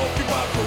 see us